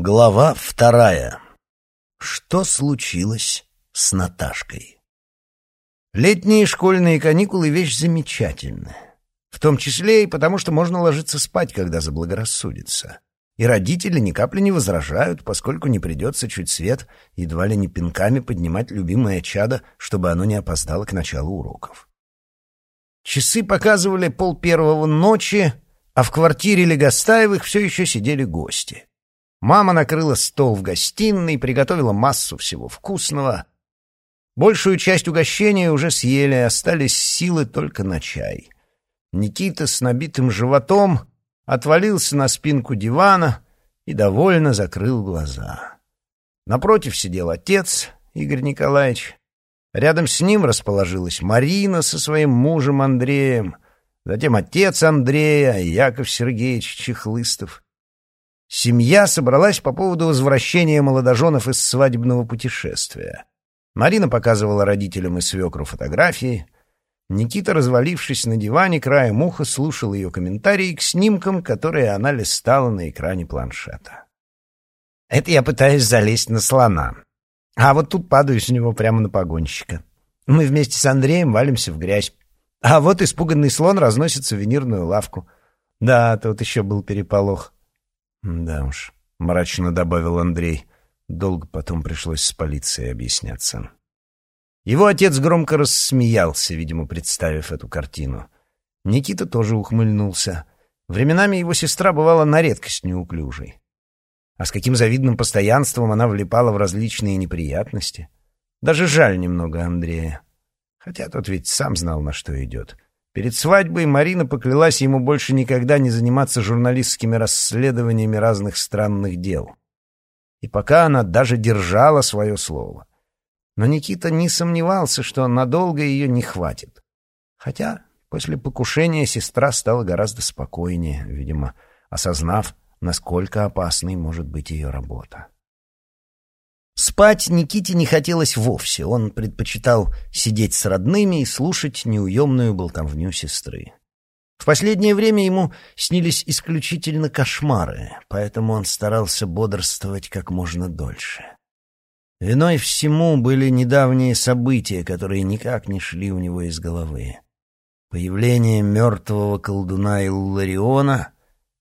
Глава вторая. Что случилось с Наташкой? Летние школьные каникулы — вещь замечательная. В том числе и потому, что можно ложиться спать, когда заблагорассудится. И родители ни капли не возражают, поскольку не придется чуть свет едва ли не пинками поднимать любимое чадо, чтобы оно не опоздало к началу уроков. Часы показывали пол первого ночи, а в квартире Легостаевых все еще сидели гости. Мама накрыла стол в гостиной, приготовила массу всего вкусного. Большую часть угощения уже съели, остались силы только на чай. Никита с набитым животом отвалился на спинку дивана и довольно закрыл глаза. Напротив сидел отец, Игорь Николаевич. Рядом с ним расположилась Марина со своим мужем Андреем, затем отец Андрея, Яков Сергеевич Чехлыстов — Семья собралась по поводу возвращения молодоженов из свадебного путешествия. Марина показывала родителям и свекру фотографии. Никита, развалившись на диване, краем уха слушал ее комментарии к снимкам, которые она листала на экране планшета. «Это я пытаюсь залезть на слона. А вот тут падаю с него прямо на погонщика. Мы вместе с Андреем валимся в грязь. А вот испуганный слон разносит сувенирную лавку. Да, тут еще был переполох». «Да уж», — мрачно добавил Андрей. Долго потом пришлось с полицией объясняться. Его отец громко рассмеялся, видимо, представив эту картину. Никита тоже ухмыльнулся. Временами его сестра бывала на редкость неуклюжей. А с каким завидным постоянством она влипала в различные неприятности. Даже жаль немного Андрея. Хотя тот ведь сам знал, на что идет. — Перед свадьбой Марина поклялась ему больше никогда не заниматься журналистскими расследованиями разных странных дел. И пока она даже держала свое слово. Но Никита не сомневался, что надолго ее не хватит. Хотя после покушения сестра стала гораздо спокойнее, видимо, осознав, насколько опасной может быть ее работа. Спать Никите не хотелось вовсе, он предпочитал сидеть с родными и слушать неуемную болтовню сестры. В последнее время ему снились исключительно кошмары, поэтому он старался бодрствовать как можно дольше. Виной всему были недавние события, которые никак не шли у него из головы. Появление мертвого колдуна Иллариона,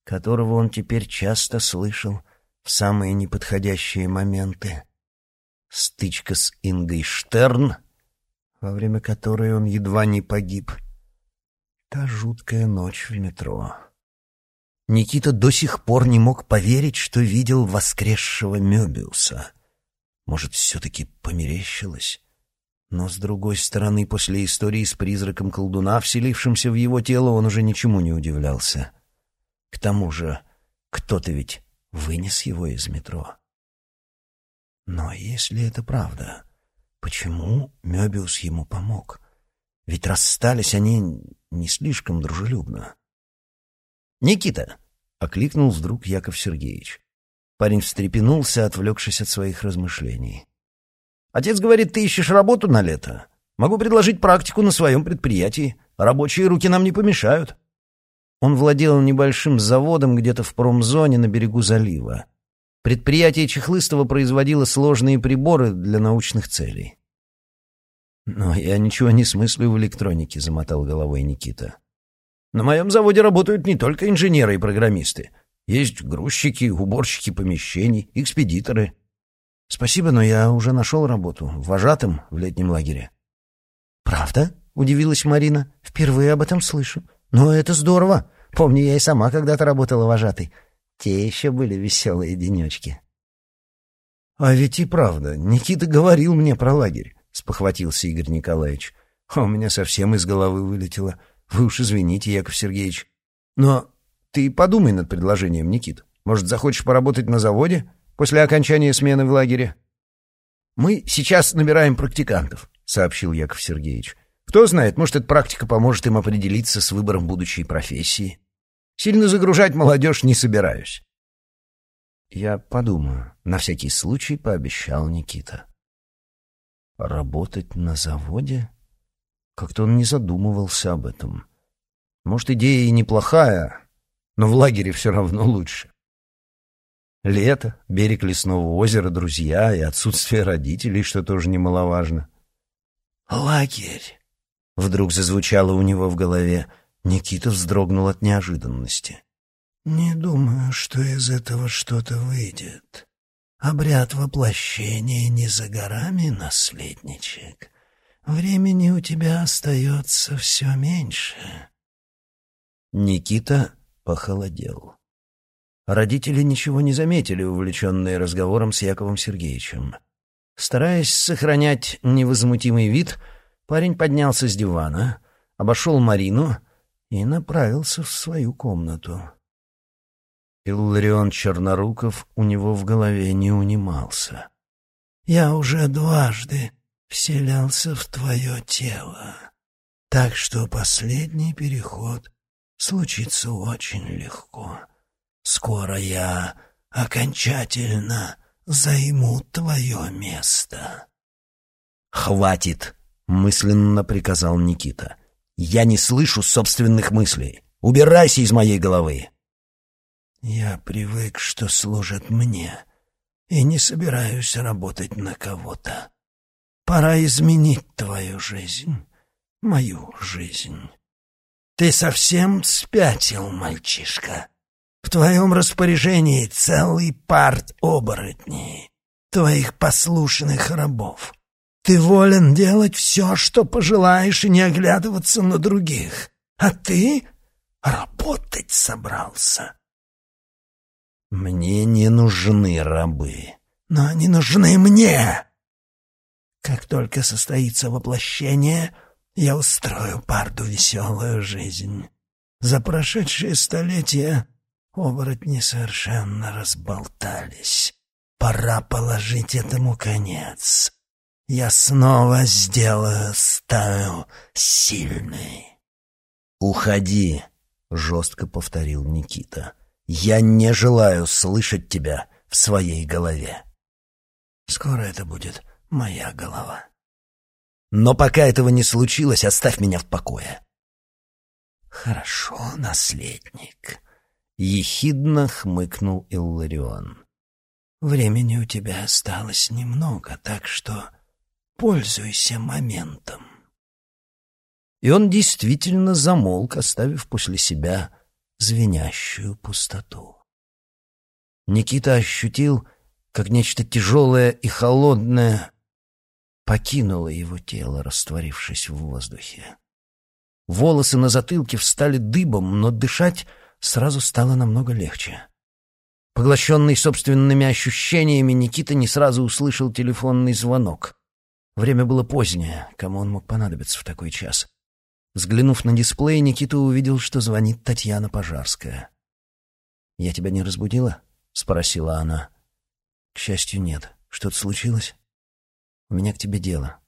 которого он теперь часто слышал в самые неподходящие моменты, стычка с Ингой Штерн, во время которой он едва не погиб. Та жуткая ночь в метро. Никита до сих пор не мог поверить, что видел воскресшего Мёбиуса. Может, все-таки померещилось? Но, с другой стороны, после истории с призраком колдуна, вселившимся в его тело, он уже ничему не удивлялся. К тому же, кто-то ведь вынес его из метро. Но если это правда, почему Мёбиус ему помог? Ведь расстались они не слишком дружелюбно. «Никита!» — окликнул вдруг Яков Сергеевич. Парень встрепенулся, отвлекшись от своих размышлений. «Отец говорит, ты ищешь работу на лето. Могу предложить практику на своем предприятии. Рабочие руки нам не помешают». Он владел небольшим заводом где-то в промзоне на берегу залива. Предприятие Чехлыстова производило сложные приборы для научных целей. «Но я ничего не смыслю в электронике», — замотал головой Никита. «На моем заводе работают не только инженеры и программисты. Есть грузчики, уборщики помещений, экспедиторы». «Спасибо, но я уже нашел работу. Вожатым в летнем лагере». «Правда?» — удивилась Марина. «Впервые об этом слышу. Но это здорово. Помню, я и сама когда-то работала вожатой. Те еще были веселые денечки. — А ведь и правда, Никита говорил мне про лагерь, — спохватился Игорь Николаевич. — А у меня совсем из головы вылетело. Вы уж извините, Яков Сергеевич. Но ты подумай над предложением, Никит. Может, захочешь поработать на заводе после окончания смены в лагере? — Мы сейчас набираем практикантов, — сообщил Яков Сергеевич. — Кто знает, может, эта практика поможет им определиться с выбором будущей профессии. — Сильно загружать молодежь не собираюсь. Я подумаю, на всякий случай пообещал Никита. Работать на заводе? Как-то он не задумывался об этом. Может, идея и неплохая, но в лагере все равно лучше. Лето, берег лесного озера, друзья и отсутствие родителей, что тоже немаловажно. «Лагерь!» — вдруг зазвучало у него в голове. Никита вздрогнул от неожиданности. «Не думаю, что из этого что-то выйдет. Обряд воплощения не за горами, наследничек. Времени у тебя остается все меньше». Никита похолодел. Родители ничего не заметили, увлеченные разговором с Яковом Сергеевичем. Стараясь сохранять невозмутимый вид, парень поднялся с дивана, обошел Марину и направился в свою комнату. Илларион Черноруков у него в голове не унимался. «Я уже дважды вселялся в твое тело, так что последний переход случится очень легко». Скоро я окончательно займу твое место. «Хватит!» — мысленно приказал Никита. «Я не слышу собственных мыслей. Убирайся из моей головы!» «Я привык, что служат мне, и не собираюсь работать на кого-то. Пора изменить твою жизнь, мою жизнь. Ты совсем спятил, мальчишка?» В твоем распоряжении целый парт оборотней, твоих послушных рабов. Ты волен делать все, что пожелаешь, и не оглядываться на других. А ты работать собрался. Мне не нужны рабы, но они нужны мне. Как только состоится воплощение, я устрою парду веселую жизнь. За прошедшие столетия Оборотни совершенно разболтались. Пора положить этому конец. Я снова сделаю стаю сильной. «Уходи», — жестко повторил Никита. «Я не желаю слышать тебя в своей голове». «Скоро это будет моя голова». «Но пока этого не случилось, оставь меня в покое». «Хорошо, наследник», — ехидно хмыкнул Илларион. «Времени у тебя осталось немного, так что пользуйся моментом». И он действительно замолк, оставив после себя звенящую пустоту. Никита ощутил, как нечто тяжелое и холодное покинуло его тело, растворившись в воздухе. Волосы на затылке встали дыбом, но дышать сразу стало намного легче. Поглощенный собственными ощущениями, Никита не сразу услышал телефонный звонок. Время было позднее, кому он мог понадобиться в такой час. Взглянув на дисплей, Никита увидел, что звонит Татьяна Пожарская. «Я тебя не разбудила?» — спросила она. «К счастью, нет. Что-то случилось?» «У меня к тебе дело».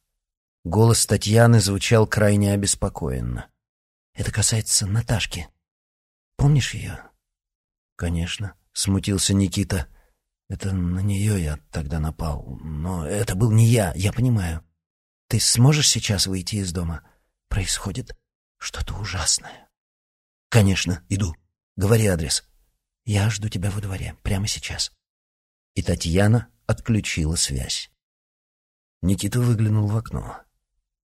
Голос Татьяны звучал крайне обеспокоенно. «Это касается Наташки», Помнишь ее?» «Конечно», — смутился Никита. «Это на нее я тогда напал. Но это был не я, я понимаю. Ты сможешь сейчас выйти из дома? Происходит что-то ужасное». «Конечно, иду. Говори адрес. Я жду тебя во дворе, прямо сейчас». И Татьяна отключила связь. Никита выглянул в окно.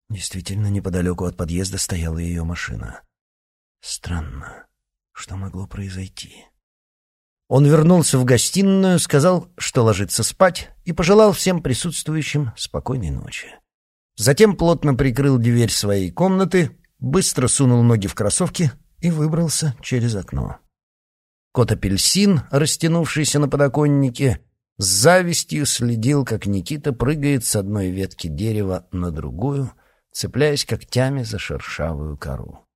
Действительно, неподалеку от подъезда стояла ее машина. Странно. Что могло произойти? Он вернулся в гостиную, сказал, что ложится спать, и пожелал всем присутствующим спокойной ночи. Затем плотно прикрыл дверь своей комнаты, быстро сунул ноги в кроссовки и выбрался через окно. Кот-апельсин, растянувшийся на подоконнике, с завистью следил, как Никита прыгает с одной ветки дерева на другую, цепляясь когтями за шершавую кору.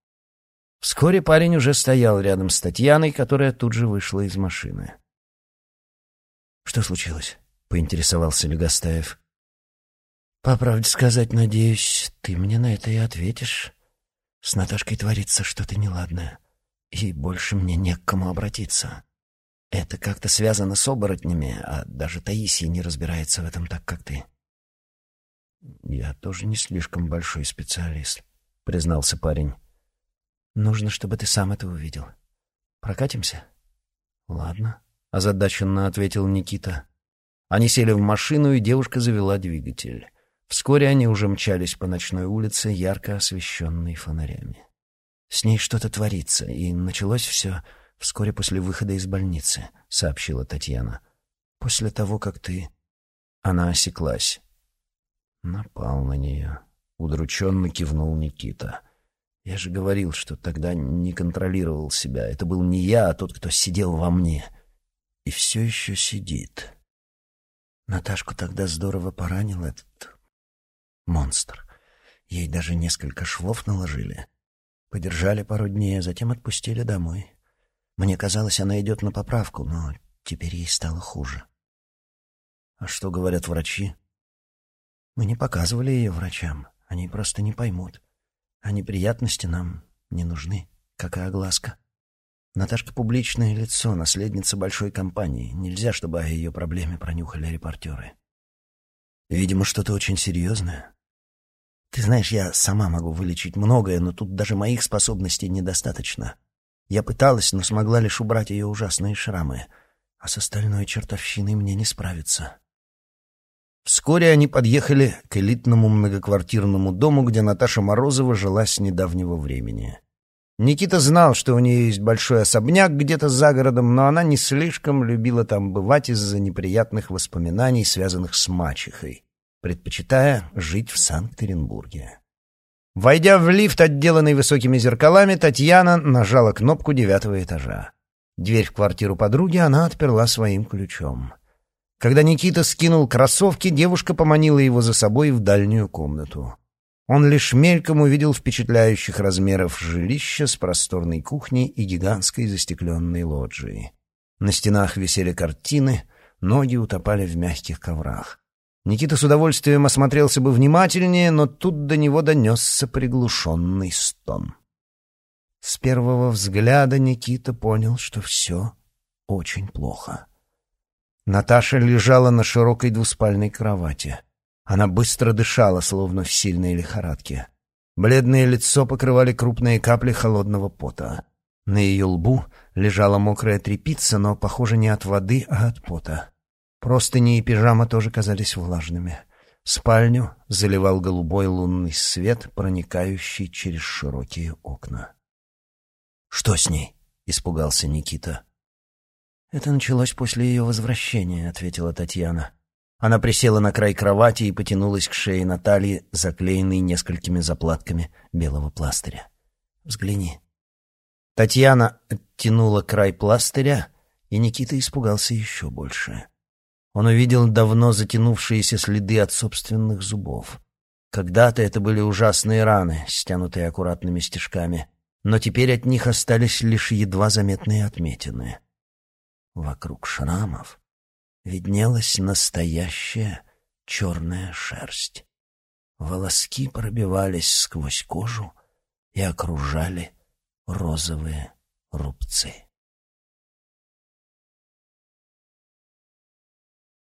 Вскоре парень уже стоял рядом с Татьяной, которая тут же вышла из машины. «Что случилось?» — поинтересовался Легостаев. «По правде сказать, надеюсь, ты мне на это и ответишь. С Наташкой творится что-то неладное, и больше мне не к кому обратиться. Это как-то связано с оборотнями, а даже Таисия не разбирается в этом так, как ты». «Я тоже не слишком большой специалист», — признался парень. Нужно, чтобы ты сам это увидел. Прокатимся? Ладно, — озадаченно ответил Никита. Они сели в машину, и девушка завела двигатель. Вскоре они уже мчались по ночной улице, ярко освещенной фонарями. «С ней что-то творится, и началось все вскоре после выхода из больницы», — сообщила Татьяна. «После того, как ты...» Она осеклась. Напал на нее. Удрученно кивнул Никита. «Я же говорил, что тогда не контролировал себя. Это был не я, а тот, кто сидел во мне. И все еще сидит». Наташку тогда здорово поранил этот монстр. Ей даже несколько швов наложили. Подержали пару дней, а затем отпустили домой. Мне казалось, она идет на поправку, но теперь ей стало хуже. А что говорят врачи? Мы не показывали ее врачам. Они просто не поймут. А неприятности нам не нужны, как и огласка. Наташка публичное лицо, наследница большой компании. Нельзя, чтобы о ее проблеме пронюхали репортеры. Видимо, что-то очень серьезное. Ты знаешь, я сама могу вылечить многое, но тут даже моих способностей недостаточно. Я пыталась, но смогла лишь убрать ее ужасные шрамы, а с остальной чертовщиной мне не справиться. Вскоре они подъехали к элитному многоквартирному дому, где Наташа Морозова жила с недавнего времени. Никита знал, что у нее есть большой особняк где-то за городом, но она не слишком любила там бывать из-за неприятных воспоминаний, связанных с мачехой, предпочитая жить в Санкт-Петербурге. Войдя в лифт, отделанный высокими зеркалами, Татьяна нажала кнопку девятого этажа. Дверь в квартиру подруги она отперла своим ключом. Когда Никита скинул кроссовки, девушка поманила его за собой в дальнюю комнату. Он лишь мельком увидел впечатляющих размеров жилища с просторной кухней и гигантской застекленной лоджией. На стенах висели картины, ноги утопали в мягких коврах. Никита с удовольствием осмотрелся бы внимательнее, но тут до него донесся приглушенный стон. С первого взгляда Никита понял, что все очень плохо. Наташа лежала на широкой двуспальной кровати. Она быстро дышала, словно в сильной лихорадке. Бледное лицо покрывали крупные капли холодного пота. На ее лбу лежала мокрая тряпица, но, похоже, не от воды, а от пота. Простыни и пижама тоже казались влажными. Спальню заливал голубой лунный свет, проникающий через широкие окна. «Что с ней?» — испугался Никита. «Это началось после ее возвращения», — ответила Татьяна. Она присела на край кровати и потянулась к шее Натальи, заклеенной несколькими заплатками белого пластыря. «Взгляни». Татьяна оттянула край пластыря, и Никита испугался еще больше. Он увидел давно затянувшиеся следы от собственных зубов. Когда-то это были ужасные раны, стянутые аккуратными стежками, но теперь от них остались лишь едва заметные отметины. Вокруг шрамов виднелась настоящая черная шерсть. Волоски пробивались сквозь кожу и окружали розовые рубцы.